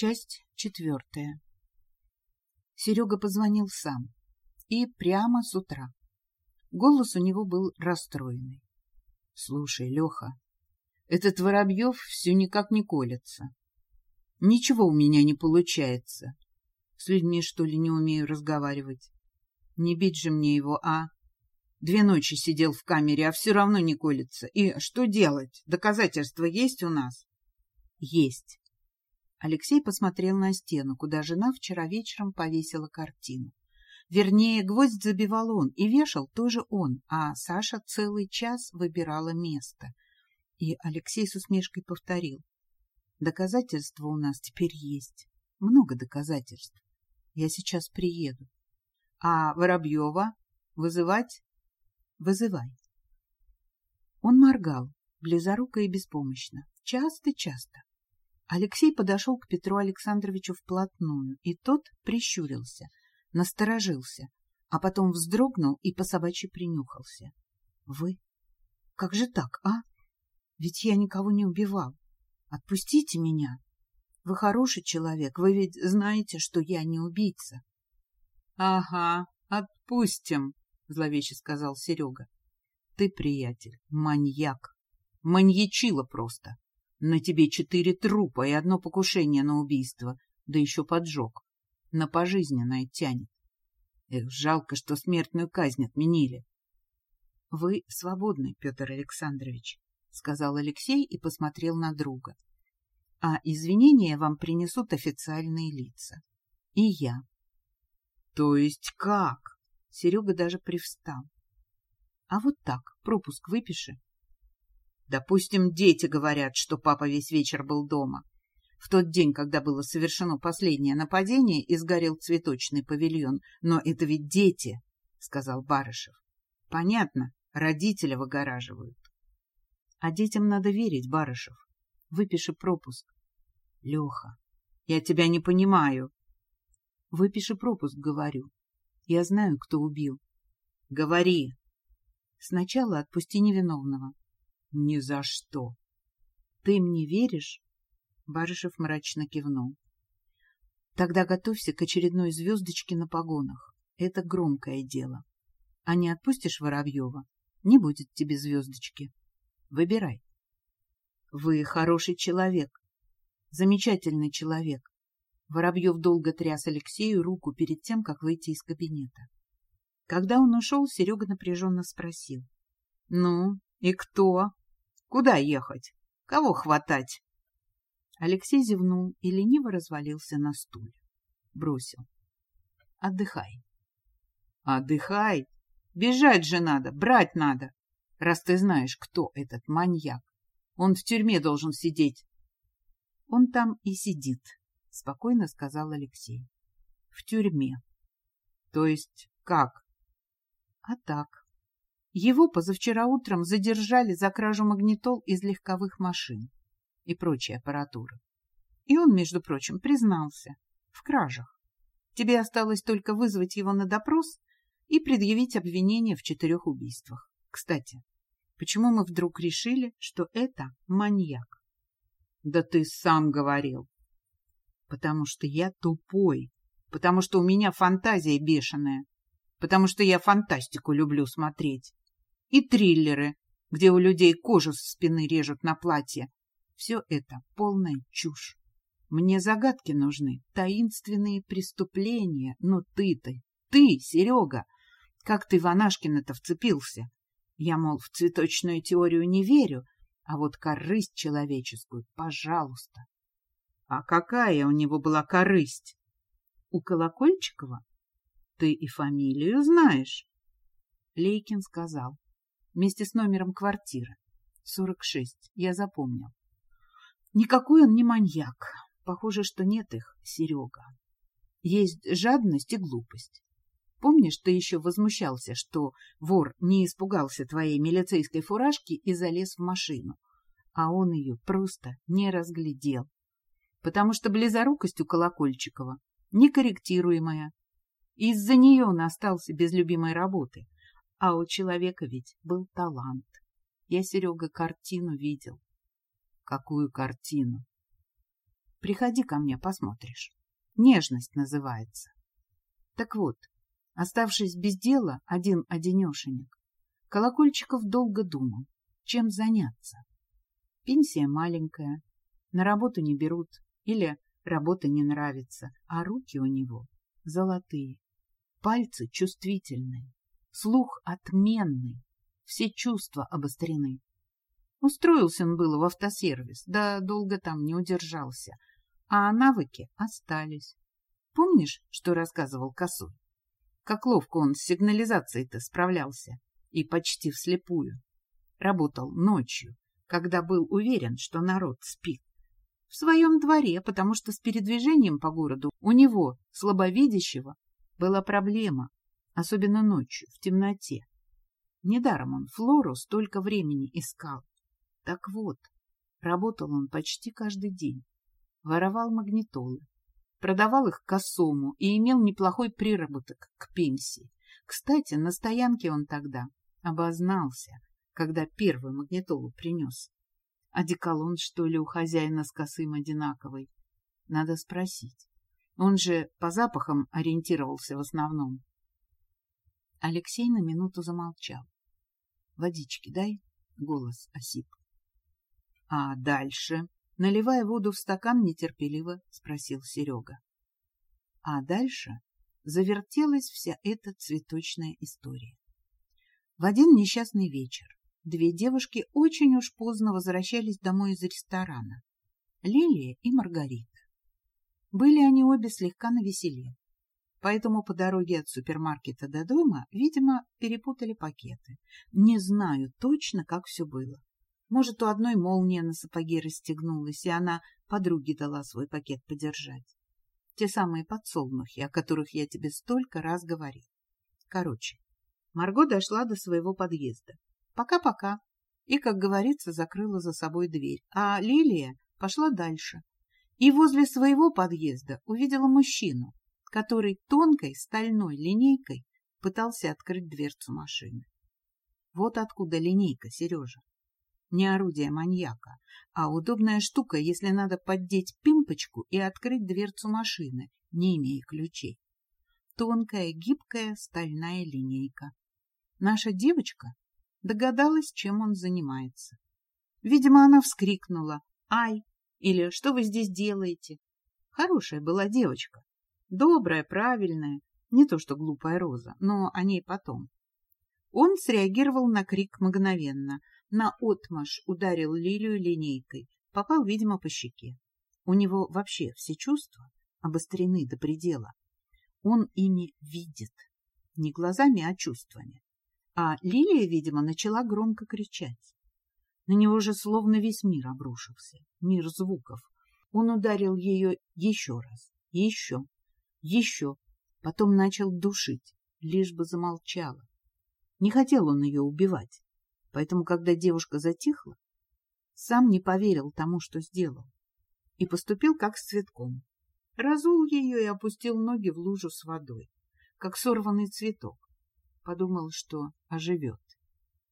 Часть четвертая. Серега позвонил сам. И прямо с утра. Голос у него был расстроенный. — Слушай, Леха, этот Воробьев все никак не колется. Ничего у меня не получается. С людьми, что ли, не умею разговаривать. Не бить же мне его, а? Две ночи сидел в камере, а все равно не колется. И что делать? Доказательства есть у нас? Есть. Алексей посмотрел на стену, куда жена вчера вечером повесила картину. Вернее, гвоздь забивал он, и вешал тоже он, а Саша целый час выбирала место. И Алексей с усмешкой повторил. Доказательства у нас теперь есть. Много доказательств. Я сейчас приеду. А Воробьева вызывать? Вызывай. Он моргал, близоруко и беспомощно, часто-часто. Алексей подошел к Петру Александровичу вплотную, и тот прищурился, насторожился, а потом вздрогнул и по собачьи принюхался. — Вы? Как же так, а? Ведь я никого не убивал. Отпустите меня. Вы хороший человек, вы ведь знаете, что я не убийца. — Ага, отпустим, — зловеще сказал Серега. — Ты, приятель, маньяк. Маньячила просто. На тебе четыре трупа и одно покушение на убийство, да еще поджог. На пожизненное тянет. Эх, жалко, что смертную казнь отменили. — Вы свободны, Петр Александрович, — сказал Алексей и посмотрел на друга. — А извинения вам принесут официальные лица. И я. — То есть как? Серега даже привстал. — А вот так, пропуск выпиши. Допустим, дети говорят, что папа весь вечер был дома. В тот день, когда было совершено последнее нападение и сгорел цветочный павильон. Но это ведь дети, — сказал Барышев. Понятно, родителя выгораживают. А детям надо верить, Барышев. Выпиши пропуск. Леха, я тебя не понимаю. Выпиши пропуск, говорю. Я знаю, кто убил. Говори. Сначала отпусти невиновного. Ни за что. Ты мне веришь? Барышев мрачно кивнул. Тогда готовься к очередной звездочке на погонах. Это громкое дело. А не отпустишь Воробьева, не будет тебе звездочки. Выбирай. Вы хороший человек. Замечательный человек. Воробьев долго тряс Алексею руку перед тем, как выйти из кабинета. Когда он ушел, Серега напряженно спросил. — Ну, и кто? Куда ехать? Кого хватать? Алексей зевнул и лениво развалился на стуле. Бросил. Отдыхай. Отдыхай? Бежать же надо, брать надо, раз ты знаешь, кто этот маньяк. Он в тюрьме должен сидеть. Он там и сидит, спокойно сказал Алексей. В тюрьме. То есть как? А так. Его позавчера утром задержали за кражу магнитол из легковых машин и прочей аппаратуры. И он, между прочим, признался в кражах. Тебе осталось только вызвать его на допрос и предъявить обвинение в четырех убийствах. Кстати, почему мы вдруг решили, что это маньяк? Да ты сам говорил. Потому что я тупой, потому что у меня фантазия бешеная, потому что я фантастику люблю смотреть и триллеры, где у людей кожу со спины режут на платье. Все это полная чушь. Мне загадки нужны, таинственные преступления. Но ты-то, ты, Серега, как ты в Анашкина-то вцепился? Я, мол, в цветочную теорию не верю, а вот корысть человеческую, пожалуйста. А какая у него была корысть? У Колокольчикова? Ты и фамилию знаешь? Лейкин сказал вместе с номером квартиры. 46, я запомнил. Никакой он не маньяк. Похоже, что нет их, Серега. Есть жадность и глупость. Помнишь, ты еще возмущался, что вор не испугался твоей милицейской фуражки и залез в машину, а он ее просто не разглядел, потому что близорукость у Колокольчикова некорректируемая. Из-за нее он остался без любимой работы, а у человека ведь был талант. Я, Серега, картину видел. Какую картину? Приходи ко мне, посмотришь. Нежность называется. Так вот, оставшись без дела, один-одинешенек, Колокольчиков долго думал, чем заняться. Пенсия маленькая, на работу не берут или работа не нравится, а руки у него золотые, пальцы чувствительные, слух отменный, все чувства обострены. Устроился он было в автосервис, да долго там не удержался, а навыки остались. Помнишь, что рассказывал Косой? Как ловко он с сигнализацией-то справлялся, и почти вслепую. Работал ночью, когда был уверен, что народ спит. В своем дворе, потому что с передвижением по городу у него, слабовидящего, была проблема, особенно ночью, в темноте. Недаром он Флору столько времени искал. Так вот, работал он почти каждый день. Воровал магнитолы, продавал их косому и имел неплохой приработок к пенсии. Кстати, на стоянке он тогда обознался, когда первую магнитолу принес. Одеколон, что ли, у хозяина с косым одинаковый? Надо спросить. Он же по запахам ориентировался в основном. Алексей на минуту замолчал. — Водички дай, — голос осип. — А дальше? — наливая воду в стакан, нетерпеливо спросил Серега. А дальше завертелась вся эта цветочная история. В один несчастный вечер две девушки очень уж поздно возвращались домой из ресторана. Лилия и Маргарита. Были они обе слегка навеселе, поэтому по дороге от супермаркета до дома, видимо, перепутали пакеты. Не знаю точно, как все было. Может, у одной молния на сапоге расстегнулась, и она подруге дала свой пакет подержать. Те самые подсолнухи, о которых я тебе столько раз говорил. Короче, Марго дошла до своего подъезда. Пока-пока. И, как говорится, закрыла за собой дверь. А Лилия пошла дальше. И возле своего подъезда увидела мужчину, который тонкой стальной линейкой пытался открыть дверцу машины. Вот откуда линейка, Сережа. Не орудие маньяка, а удобная штука, если надо поддеть пимпочку и открыть дверцу машины, не имея ключей. Тонкая, гибкая стальная линейка. Наша девочка догадалась, чем он занимается. Видимо, она вскрикнула «Ай!» Или «Что вы здесь делаете?» Хорошая была девочка, добрая, правильная, не то что глупая Роза, но о ней потом. Он среагировал на крик мгновенно, на отмаш ударил Лилию линейкой, попал, видимо, по щеке. У него вообще все чувства обострены до предела. Он ими видит, не глазами, а чувствами а Лилия, видимо, начала громко кричать. На него же словно весь мир обрушился, мир звуков. Он ударил ее еще раз, еще, еще, потом начал душить, лишь бы замолчала. Не хотел он ее убивать, поэтому, когда девушка затихла, сам не поверил тому, что сделал, и поступил как с цветком. Разул ее и опустил ноги в лужу с водой, как сорванный цветок подумал, что оживет.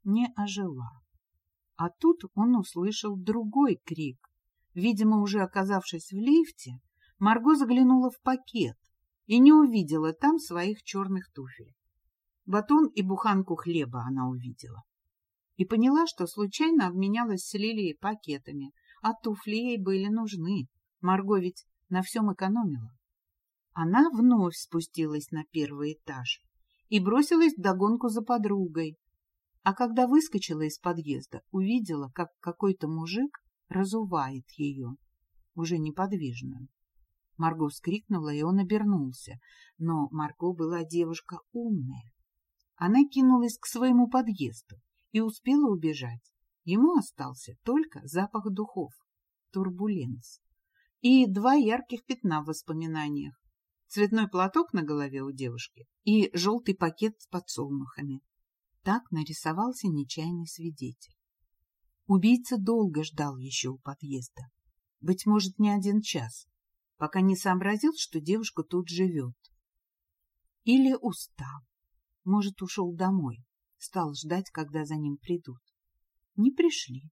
Не ожила. А тут он услышал другой крик. Видимо, уже оказавшись в лифте, Марго заглянула в пакет и не увидела там своих черных туфель. Батон и буханку хлеба она увидела. И поняла, что случайно обменялась с Лилией пакетами, а туфли ей были нужны. Марго ведь на всем экономила. Она вновь спустилась на первый этаж и бросилась вдогонку за подругой. А когда выскочила из подъезда, увидела, как какой-то мужик разувает ее, уже неподвижную. Марго вскрикнула, и он обернулся. Но Марго была девушка умная. Она кинулась к своему подъезду и успела убежать. Ему остался только запах духов, турбуленс, и два ярких пятна в воспоминаниях цветной платок на голове у девушки и желтый пакет с подсолнухами. Так нарисовался нечаянный свидетель. Убийца долго ждал еще у подъезда. Быть может, не один час, пока не сообразил, что девушка тут живет. Или устал. Может, ушел домой, стал ждать, когда за ним придут. Не пришли.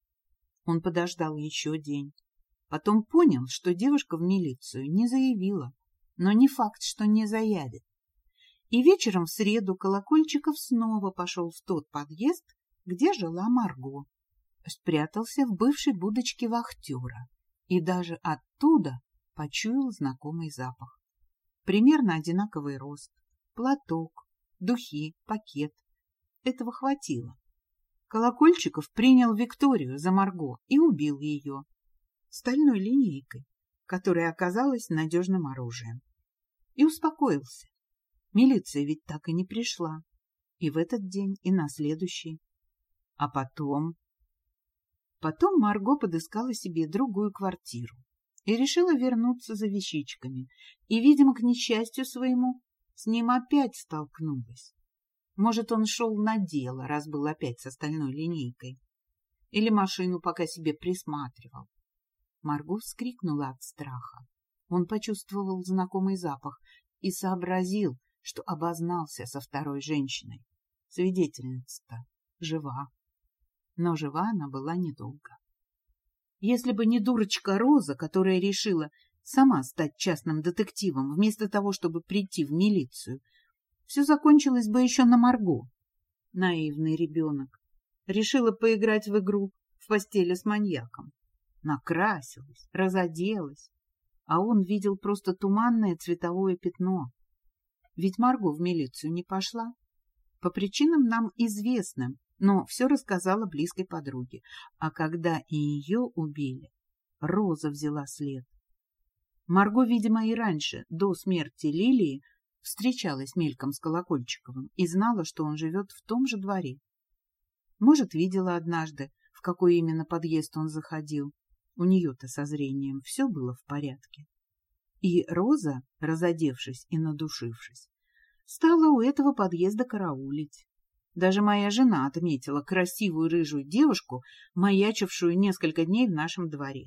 Он подождал еще день. Потом понял, что девушка в милицию не заявила, но не факт, что не заявит. И вечером в среду Колокольчиков снова пошел в тот подъезд, где жила Марго. Спрятался в бывшей будочке вахтера и даже оттуда почуял знакомый запах. Примерно одинаковый рост, платок, духи, пакет. Этого хватило. Колокольчиков принял Викторию за Марго и убил ее стальной линейкой, которая оказалась надежным оружием. И успокоился. Милиция ведь так и не пришла. И в этот день, и на следующий. А потом... Потом Марго подыскала себе другую квартиру и решила вернуться за вещичками. И, видимо, к несчастью своему, с ним опять столкнулась. Может, он шел на дело, раз был опять с остальной линейкой. Или машину пока себе присматривал. Марго вскрикнула от страха. Он почувствовал знакомый запах и сообразил, что обознался со второй женщиной. Свидетельница-то жива. Но жива она была недолго. Если бы не дурочка Роза, которая решила сама стать частным детективом, вместо того, чтобы прийти в милицию, все закончилось бы еще на Марго. Наивный ребенок. Решила поиграть в игру в постели с маньяком накрасилась, разоделась, а он видел просто туманное цветовое пятно. Ведь Марго в милицию не пошла. По причинам нам известным, но все рассказала близкой подруге. А когда и ее убили, Роза взяла след. Марго, видимо, и раньше, до смерти Лилии, встречалась мельком с Колокольчиковым и знала, что он живет в том же дворе. Может, видела однажды, в какой именно подъезд он заходил, у нее-то со зрением все было в порядке. И Роза, разодевшись и надушившись, стала у этого подъезда караулить. Даже моя жена отметила красивую рыжую девушку, маячившую несколько дней в нашем дворе.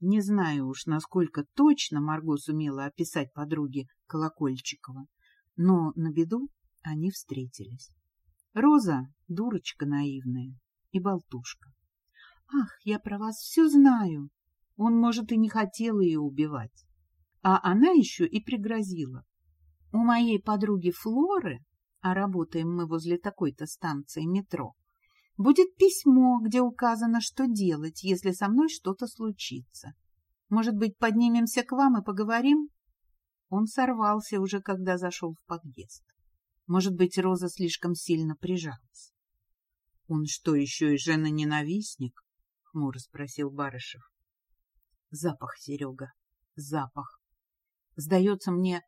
Не знаю уж, насколько точно Марго сумела описать подруги Колокольчикова, но на беду они встретились. Роза — дурочка наивная и болтушка. Ах, я про вас все знаю. Он, может, и не хотел ее убивать. А она еще и пригрозила. У моей подруги Флоры, а работаем мы возле такой-то станции метро, будет письмо, где указано, что делать, если со мной что-то случится. Может быть, поднимемся к вам и поговорим? Он сорвался уже, когда зашел в подъезд. Может быть, Роза слишком сильно прижалась. Он что, еще и жена-ненавистник? — хмуро спросил Барышев. Запах, Серега, запах. Сдается мне,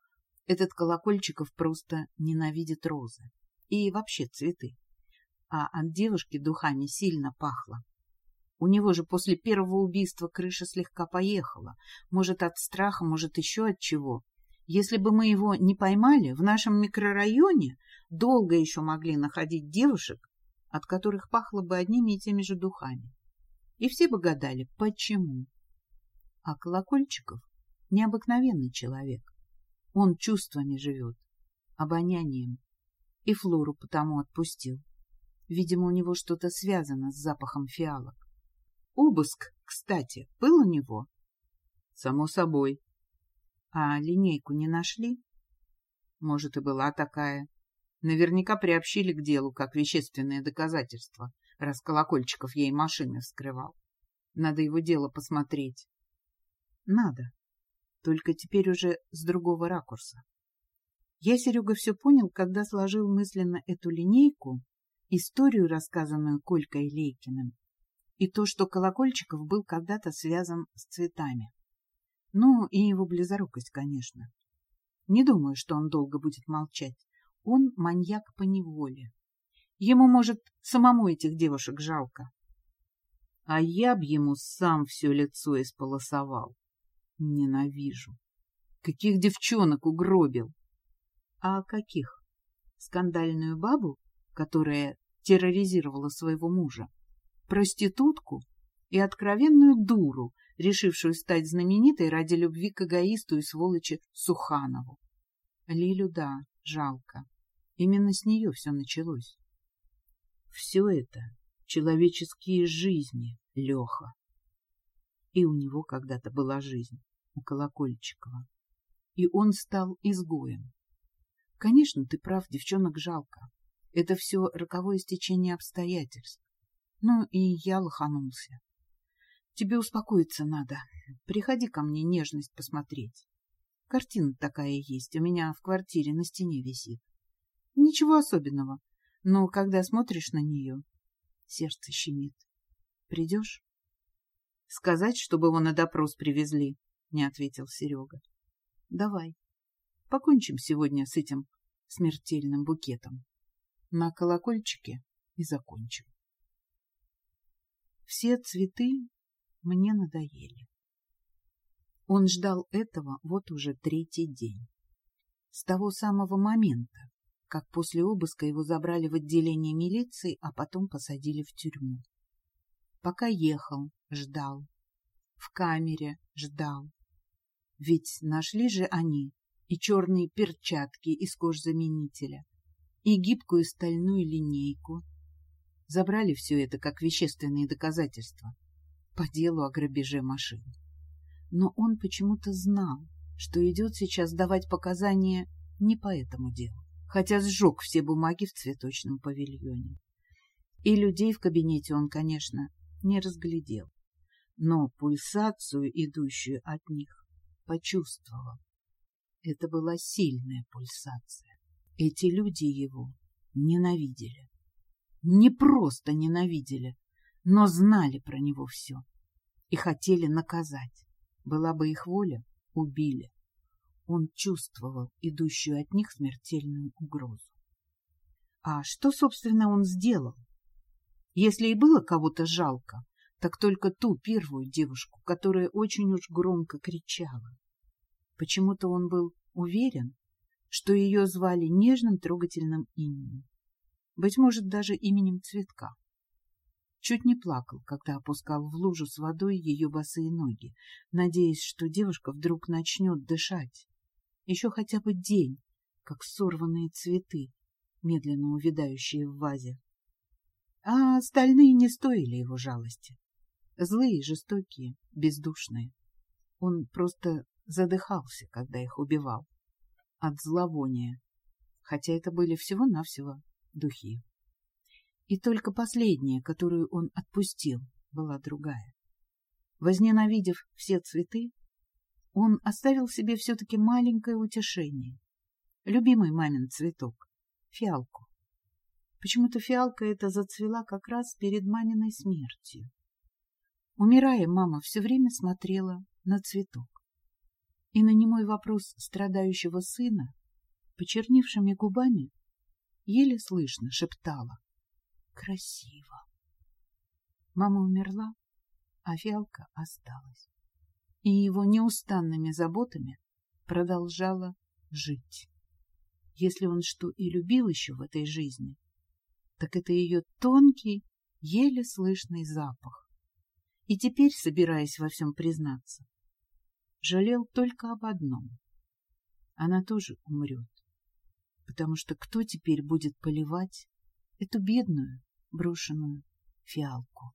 этот Колокольчиков просто ненавидит розы. И вообще цветы. А от девушки духами сильно пахло. У него же после первого убийства крыша слегка поехала. Может, от страха, может, еще от чего. Если бы мы его не поймали, в нашем микрорайоне долго еще могли находить девушек, от которых пахло бы одними и теми же духами. И все бы гадали, почему. А Колокольчиков — необыкновенный человек. Он чувствами живет, обонянием. И Флору потому отпустил. Видимо, у него что-то связано с запахом фиалок. Обыск, кстати, был у него? Само собой. А линейку не нашли? Может, и была такая. Наверняка приобщили к делу как вещественное доказательство раз Колокольчиков ей машины вскрывал. Надо его дело посмотреть. Надо. Только теперь уже с другого ракурса. Я, Серега, все понял, когда сложил мысленно эту линейку, историю, рассказанную Колькой Лейкиным, и то, что Колокольчиков был когда-то связан с цветами. Ну, и его близорукость, конечно. Не думаю, что он долго будет молчать. Он маньяк по неволе. Ему, может, самому этих девушек жалко. А я б ему сам все лицо исполосовал. Ненавижу. Каких девчонок угробил? А каких? Скандальную бабу, которая терроризировала своего мужа, проститутку и откровенную дуру, решившую стать знаменитой ради любви к эгоисту и сволочи Суханову. Лилю, да, жалко. Именно с нее все началось. Все это — человеческие жизни, Леха. И у него когда-то была жизнь, у Колокольчикова. И он стал изгоем. Конечно, ты прав, девчонок жалко. Это все роковое стечение обстоятельств. Ну, и я лоханулся. Тебе успокоиться надо. Приходи ко мне нежность посмотреть. Картина такая есть, у меня в квартире на стене висит. Ничего особенного, но когда смотришь на нее, сердце щемит. Придешь? Сказать, чтобы его на допрос привезли, не ответил Серега. Давай, покончим сегодня с этим смертельным букетом. На колокольчике и закончим. Все цветы мне надоели. Он ждал этого вот уже третий день. С того самого момента, как после обыска его забрали в отделение милиции, а потом посадили в тюрьму. Пока ехал, ждал. В камере ждал. Ведь нашли же они и черные перчатки из кожзаменителя, и гибкую стальную линейку. Забрали все это как вещественные доказательства по делу о грабеже машин. Но он почему-то знал, что идет сейчас давать показания не по этому делу, хотя сжег все бумаги в цветочном павильоне. И людей в кабинете он, конечно, не разглядел, но пульсацию, идущую от них, почувствовал. Это была сильная пульсация. Эти люди его ненавидели. Не просто ненавидели, но знали про него все и хотели наказать. Была бы их воля, убили. Он чувствовал идущую от них смертельную угрозу. А что, собственно, он сделал? Если и было кого-то жалко, так только ту первую девушку, которая очень уж громко кричала. Почему-то он был уверен, что ее звали нежным трогательным именем. Быть может, даже именем цветка. Чуть не плакал, когда опускал в лужу с водой ее босые ноги, надеясь, что девушка вдруг начнет дышать. Еще хотя бы день, как сорванные цветы, медленно увядающие в вазе. А остальные не стоили его жалости. Злые, жестокие, бездушные. Он просто задыхался, когда их убивал. От зловония. Хотя это были всего-навсего духи. И только последняя, которую он отпустил, была другая. Возненавидев все цветы, он оставил себе все-таки маленькое утешение. Любимый мамин цветок — фиалку. Почему-то фиалка эта зацвела как раз перед маминой смертью. Умирая, мама все время смотрела на цветок. И на немой вопрос страдающего сына, почерневшими губами, еле слышно шептала красиво. Мама умерла, а фиалка осталась. И его неустанными заботами продолжала жить. Если он что и любил еще в этой жизни, так это ее тонкий, еле слышный запах. И теперь, собираясь во всем признаться, жалел только об одном. Она тоже умрет, потому что кто теперь будет поливать эту бедную, брошенную фиалку.